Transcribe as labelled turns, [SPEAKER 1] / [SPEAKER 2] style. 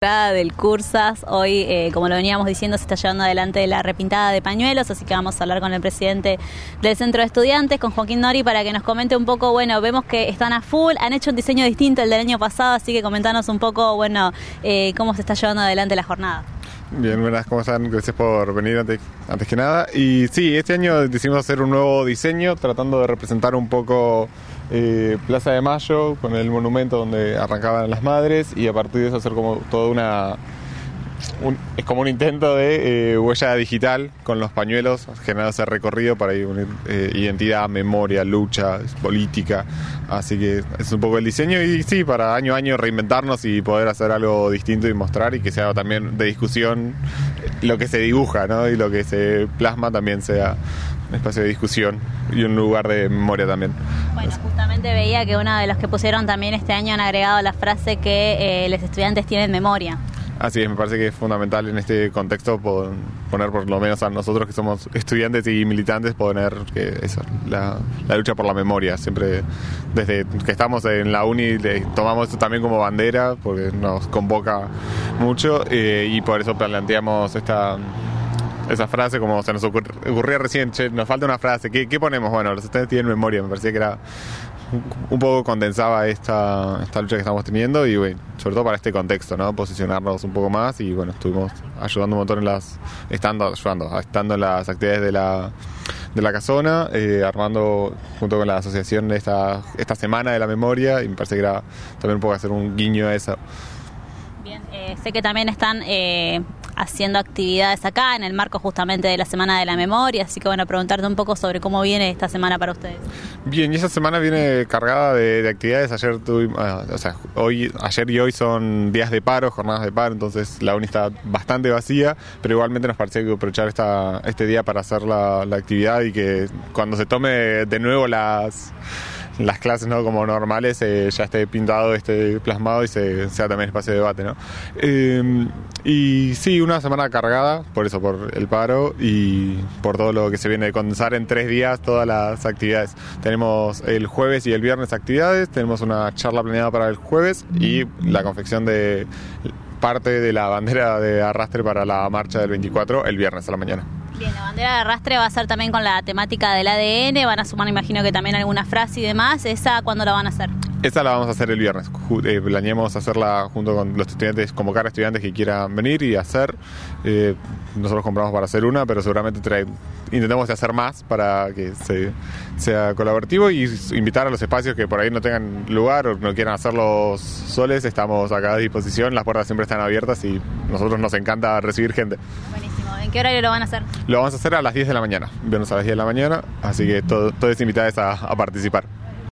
[SPEAKER 1] del Cursas. Hoy, eh, como lo veníamos diciendo, se está llevando adelante la repintada de pañuelos, así que vamos a hablar con el presidente del Centro de Estudiantes, con Joaquín Nori, para que nos comente un poco, bueno, vemos que están a full, han hecho un diseño distinto al del año pasado, así que comentanos un poco, bueno, eh, cómo se está llevando adelante la jornada.
[SPEAKER 2] Bien, buenas, ¿cómo están? Gracias por venir antes, que nada. Y sí, este año decidimos hacer un nuevo diseño, tratando de representar un poco eh, Plaza de Mayo con el monumento donde arrancaban las madres y a partir de eso hacer como toda una... es como un intento de eh, huella digital con los pañuelos, generar ese recorrido para unir eh, identidad, memoria, lucha, política. Así que es un poco el diseño y sí, para año a año reinventarnos y poder hacer algo distinto y mostrar y que sea también de discusión lo que se dibuja ¿no? y lo que se plasma también sea un espacio de discusión y un lugar de memoria también.
[SPEAKER 1] Bueno, justamente veía que uno de los que pusieron también este año han agregado la frase que eh, los estudiantes tienen memoria.
[SPEAKER 2] Así es, me parece que es fundamental en este contexto poner por lo menos a nosotros que somos estudiantes y militantes, poner que eso, la, lucha por la memoria. Siempre desde que estamos en la uni tomamos esto también como bandera porque nos convoca mucho eh, y por eso planteamos esta esa frase como se nos ocurría recién, che, nos falta una frase, ¿qué, ponemos? Bueno, los estudiantes tienen memoria, me parecía que era un poco condensaba esta, esta lucha que estamos teniendo y bueno, sobre todo para este contexto, ¿no? Posicionarnos un poco más y bueno, estuvimos ayudando un montón en las, estando, ayudando, estando en las actividades de la, de la casona, eh, armando junto con la asociación esta, esta semana de la memoria y me parece que era también un poco hacer un guiño a eso.
[SPEAKER 1] Bien, eh, sé que también están eh, haciendo actividades acá en el marco justamente de la Semana de la Memoria, así que bueno, preguntarte un poco sobre cómo viene esta semana para ustedes.
[SPEAKER 2] Bien, y esta semana viene cargada de, actividades. Ayer tuvimos, ah, o sea, hoy, ayer y hoy son días de paro, jornadas de paro, entonces la uni está bastante vacía, pero igualmente nos parecía que aprovechar esta, este día para hacer la actividad y que cuando se tome de nuevo las las clases no como normales eh, ya esté pintado, esté plasmado y se, sea también espacio de debate. ¿no? Eh, y sí, una semana cargada, por eso, por el paro y por todo lo que se viene de condensar en tres días todas las actividades. Tenemos el jueves y el viernes actividades, tenemos una charla planeada para el jueves y la confección de parte de la bandera de arrastre para la marcha del 24 el viernes a la mañana.
[SPEAKER 1] Bien, la bandera de arrastre va a ser también con la temática del ADN, van a sumar, imagino que también alguna frase y demás. ¿Esa cuándo la van a hacer?
[SPEAKER 2] Esa la vamos a hacer el viernes. Eh, planeamos hacerla junto con los estudiantes, convocar a estudiantes que quieran venir y hacer. Eh, nosotros compramos para hacer una, pero seguramente intentamos hacer más para que sea colaborativo y invitar a los espacios que por ahí no tengan lugar o no quieran hacerlos soles. Estamos acá a disposición, las puertas siempre están abiertas y nosotros nos encanta recibir gente.
[SPEAKER 1] ¿En qué horario lo van a hacer?
[SPEAKER 2] Lo vamos a hacer a las 10 de la mañana, viernes a las 10 de la mañana, así que todos todo invitados a participar.